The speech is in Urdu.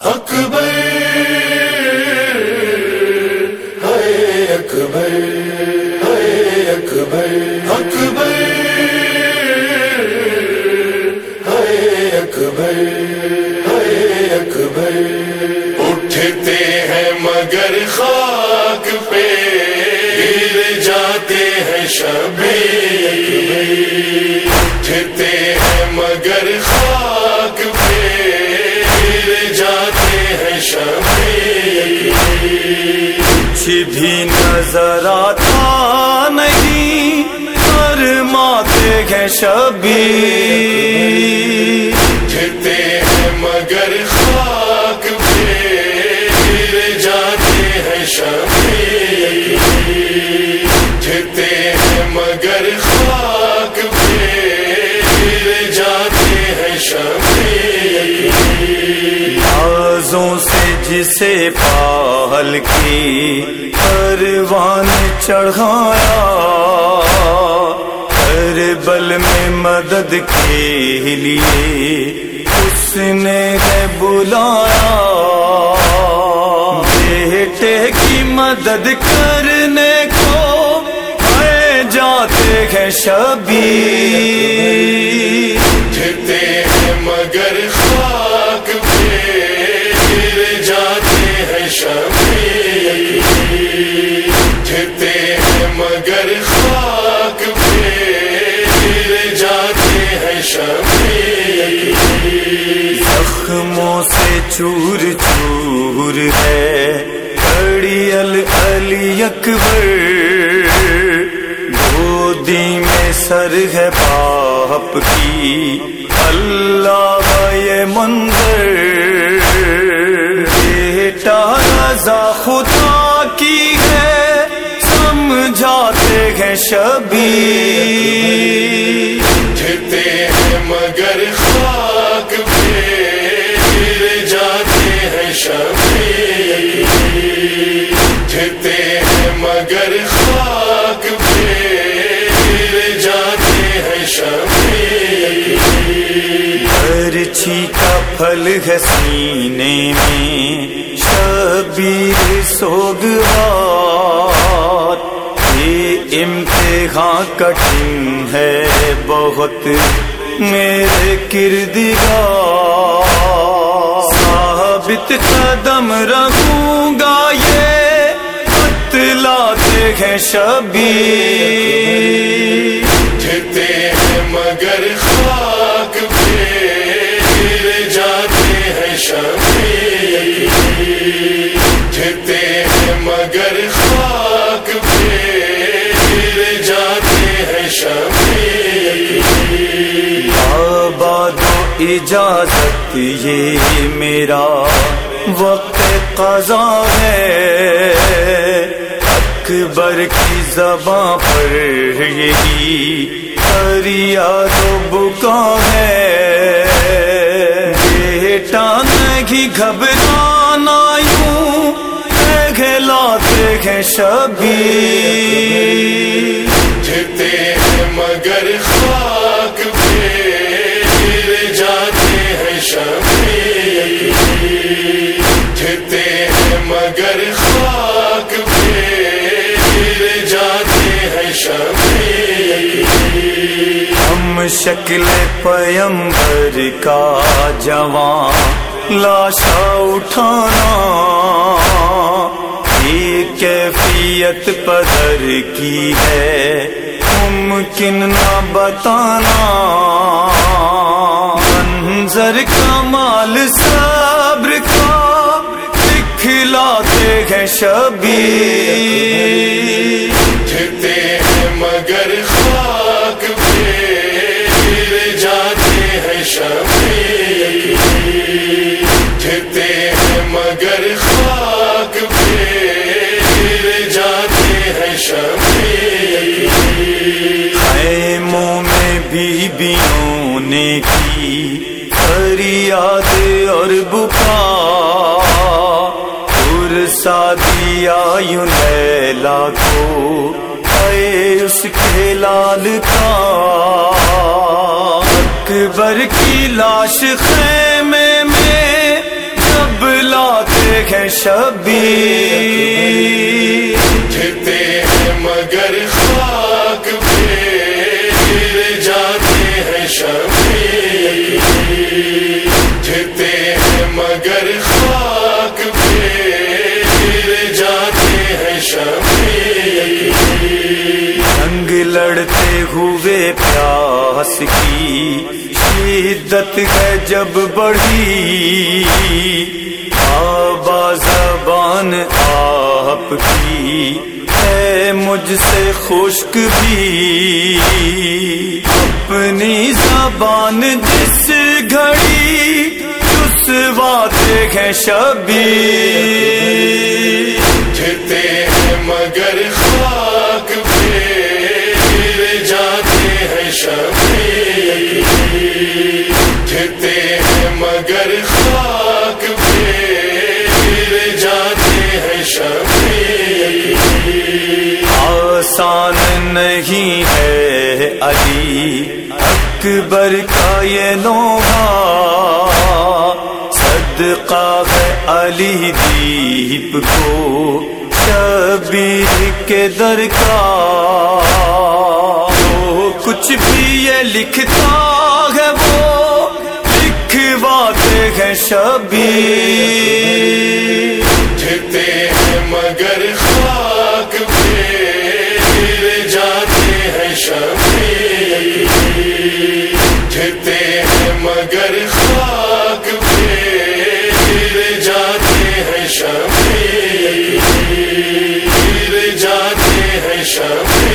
اکبر، ہائے اکبر ہائے اکبر اکبر، ہائے اکبر ہائے اکبر۔ اٹھتے ہیں مگر خاک پہ، گر جاتے ہیں شبی اٹھتے ہیں مگر خاک بھی نظر آتا نہیں، فرماتے ہیں شبی۔ اٹھتے ہیں مگر خاک پہ گر جاتے ہیں شبی۔ اٹھتے ہیں مگر خاک سے پال کی پروان چڑھایا کربل میں مدد کے لیے اس نے ہے بلایا۔ بیٹے کی مدد کرنے کو آئے جاتے ہیں شبی ہیں مگر خاک جاتے ہیں مگر خاک پہ گر جاتے ہیں شبی زخموں سے چور چور ہے، کڑی علی اکبر۔ گودی میں سر ہے باپ کی، اللہ یہ منظر۔ بیٹا خدا کی ہے، سمجھاتے ہیں شبی۔ اٹھتے ہیں مگر خاک پہ، گر جاتے ہیں شبی۔ اٹھتے ہیں مگر خاک پہ، گر جاتے ہیں شبی۔ برچھی کا پھل ہے سینے میں شبیر سوگوار یہ امتحان کٹھن ہے بہت میرے کردگار۔ ثابت قدم رہوں گا یہ بتلاتے ہیں شبیر۔ مگر خاک پہ گر جاتے ہیں شبی آباد اجازت، یہ میرا وقت قضا ہے۔ اکبر کی زباں پر یہی فریاد و بکا ہے۔ بیٹا نہیں گھبرانا ہیں شبی ہیں مگر خاک پہ گر جاتے ہیں شبی۔ اٹھتے ہیں مگر خاک پہ گر جاتے ہیں ہم شکل پیمبر کا جوان لاشا اٹھانا۔ کیفیت پدر کی ہے؟ ممکن نہ بتانا، منظر کمال صبر کا، دکھلاتے ہیں شبی۔ اٹھتے ہیں مگر خاک پہ گر جاتے ہیں شبی۔ بیویوں نے کی فریاد اور بکا سادیا یوں لیلا کو، اے اس کے لال کا۔ اکبر کی لاش خیمے میں جب شبیر۔ جنگ لڑتے ہوئے پیاس کی شدت ہے جب بڑھی۔ آبا زبان آپ کی ہے مجھ سے خشک بھی۔ اپنی زبان جس گھڑی اس واتے ہیں شبیر اٹھتے ہیں مگر خاک پہ گر جاتے ہیں شبیر۔ اٹھتے ہیں مگر خاک پہ گر جاتے ہیں شبیر۔ آسان نہیں ہے علی، اکبر کا یہ لوہا۔ صدقہ ہے علی دیپ کو۔ کبیر کے در کا وہ کچھ بھی یہ لکھتا ہے، وہ لکھواتے ہیں شبی۔ لکھتے ہیں مگر خاک جاتے ہیں شبی۔ لکھتے شمی